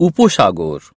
উপসাগর